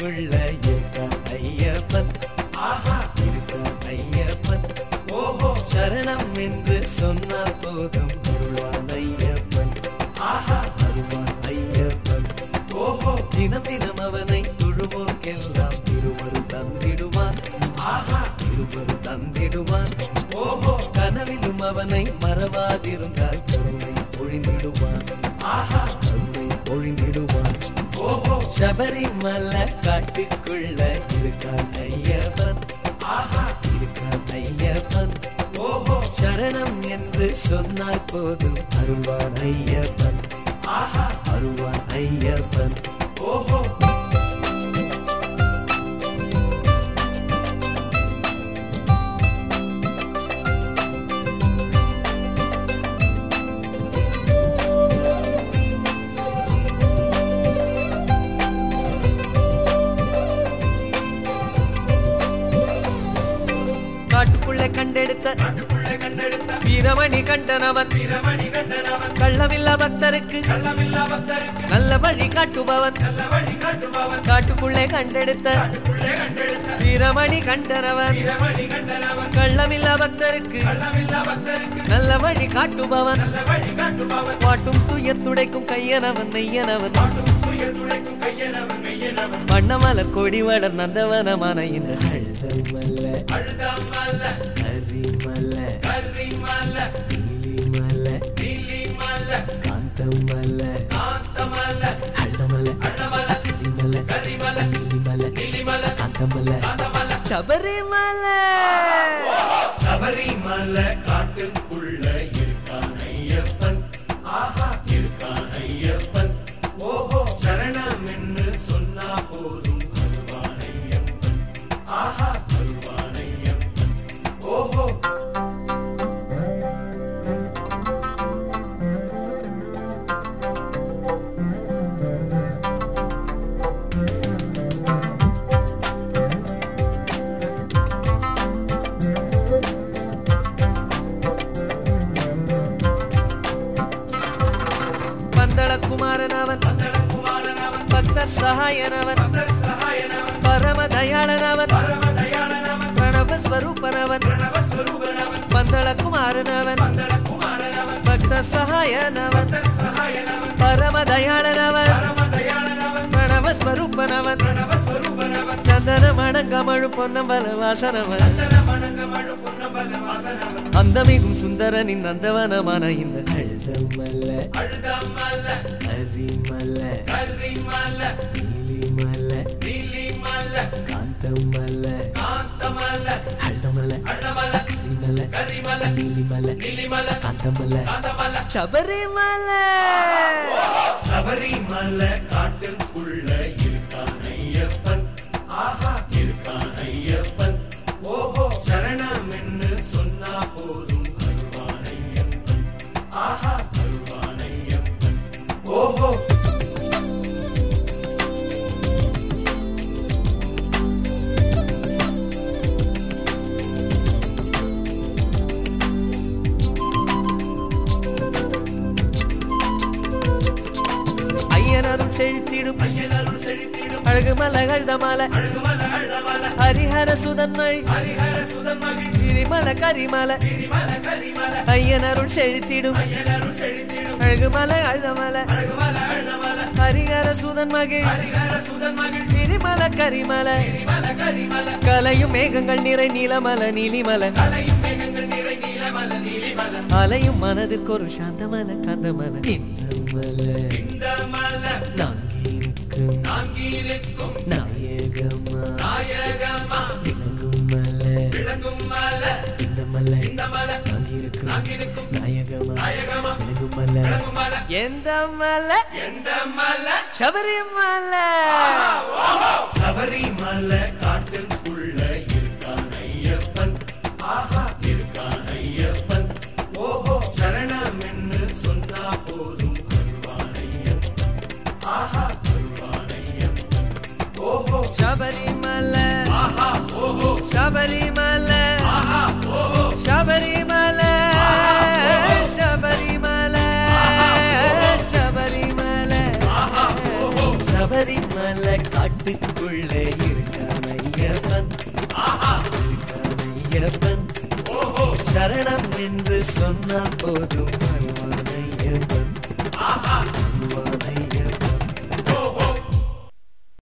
சபரிமலை காட்டுக்குள்ள ஐயப்பன் இருக்கான் ஐயப்பன் சரணம் என்று சொன்னால் போதும் அருள்வான் ஐயப்பன் அருள்வான் ஐயப்பன் தினம் தினம் அவனை தொழுவோர்க்கெல்லாம் திருவரு தந்திடுவான் திருவரு தந்திடுவான் கனவிலும் அவனை மறவாதிருந்தால் கருணை பொழிந்திடுவான் கருணை பொழிந்திடுவான் சபரிமலை காட்டுக்குள்ள இருக்கான் ஐயப்பன் இருக்கான் ஐயப்பன் சரணம் என்று சொன்னால் போதும் அருள்வான் ஐயப்பன் அருள்வான் ஐயப்பன் கண்டெடுத்த. வீரமணி கண்டனவன். கள்ளமில்லா பக்தருக்கு. நல்ல வழி காட்டுபவன். காட்டுக்குள்ளே கண்டெடுத்த. வீரமணி கண்டனவன். கள்ளமில்லா பக்தருக்கு. நல்ல வழி காட்டுபவன். பாட்டும் துயர் துடைக்கும் கையனவன் நெய்யனவன் வண்ணமலர் கொடி வளர் நந்தவனமான இந்த அழுதம் அல்ல. அரிமல்ல நீலிமல்ல காந்தமல்ல அழுதமல்ல கரிமல்ல நீலிமல்ல காந்தமல்ல சபரிமலை. சபரிமலை. குமாரனவன் பக்த சகாயனவன் சகாயனவன் பரம தயாளனவன் பரமதயாளனவன் பிரணவ ஸ்வரூபனவன் நவஸ்வரூபனவன் பந்தள குமாரனவன் குமாரனவன் பக்த சகாயனவன் சகாயனவன் பரம தயாளனவன் பரமதயாளனவன் பிரணவ ஸ்வரூபனவன் அந்தமிகும் சுந்தரனின் நந்தவனமான இந்த அழுதமல்ல. அழுதமல்ல அரிமல்ல. கரிமல்ல நீலிமல்ல. நீலிமல்ல காந்தமல்ல. காந்தமல்ல அழுதமல்ல. அழுதமல்ல கரிமல்ல கரிமல்ல நீலிமல்ல. நீலிமல்ல காந்தமல்ல காந்தமல்ல. சபரிமல்ல. சபரிமல்ல காட்டுக்குள்ள செழித்திடும் செழித்திடும் அழகுமலை அழுதமலை ஹரிஹர சுதன்மை கிரிமல கரிமல ஐயனருள் செழித்திடும். செழித்திடும் அழகுமலை அழுதமலை ஹரிஹர சுதன் மகிழ். கிரிமல கரிமல கலையும் மேகங்கள் நிறை நீலமல நீலிமல அலையும் மனதிற்கு ஒரு சாந்தமல காந்தமல. இந்தமல இந்த மல நாயகமா நாயகமா விளங்கும் மல விளங்கும் மல இந்த மலை இந்த நாயகமா நாயகமா விளங்கும் விளங்கும் எந்த மலை எந்த சபரிமலை சபரிமலை காட்டுக்குள்ள இருக்கான் ஐயப்பன் இருக்கான் ஐயப்பன் ஓஹோ சரணம் என்று சொன்னா போதும் ஆஹா சபரிமலை. சபரிமலை. சபரிமலை. சபரிமலை. சபரிமலை. சபரிமலை காட்டுக்குள்ளே இருக்கான் ஐயப்பன் ஐயப்பன் சரணம் என்று சொன்னால் போதும் வருவான் ஐயப்பன்